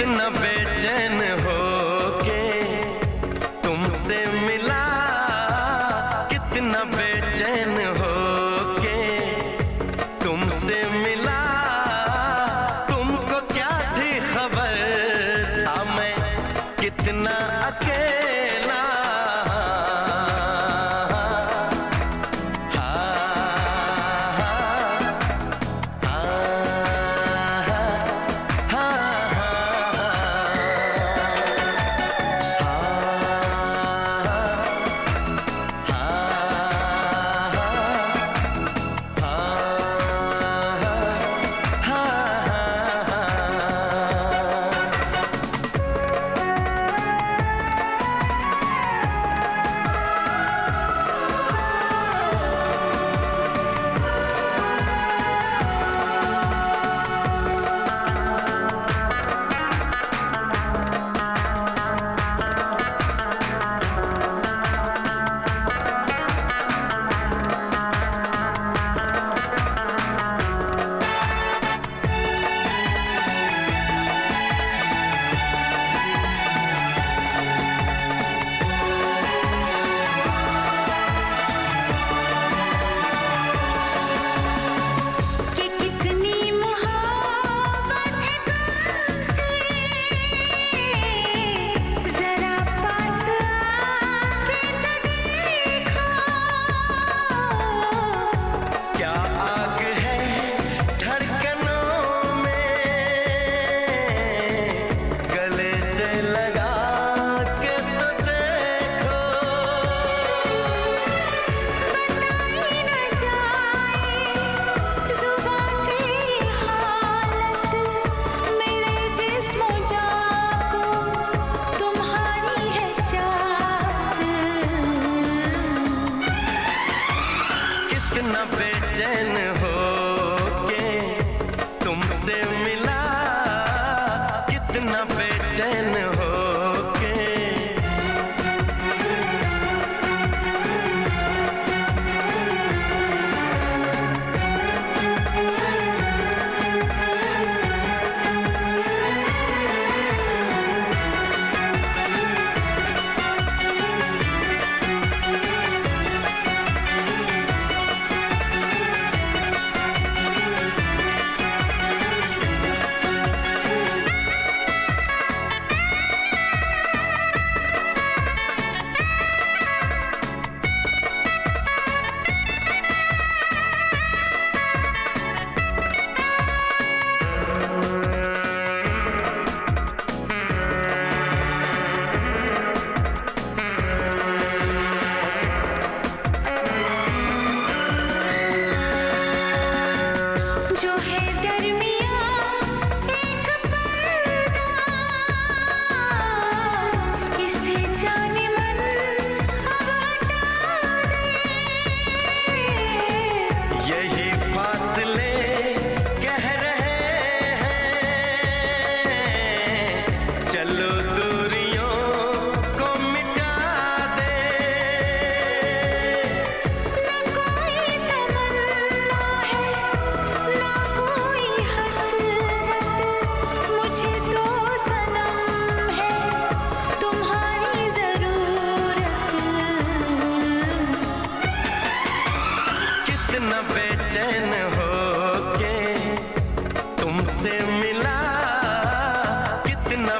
कितना बेचैन हो के तुमसे मिला कितना बेचैन हो சின்ன